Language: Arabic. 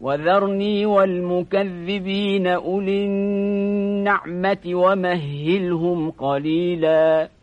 وذرني والمكذبين أولي النعمة ومهلهم قليلاً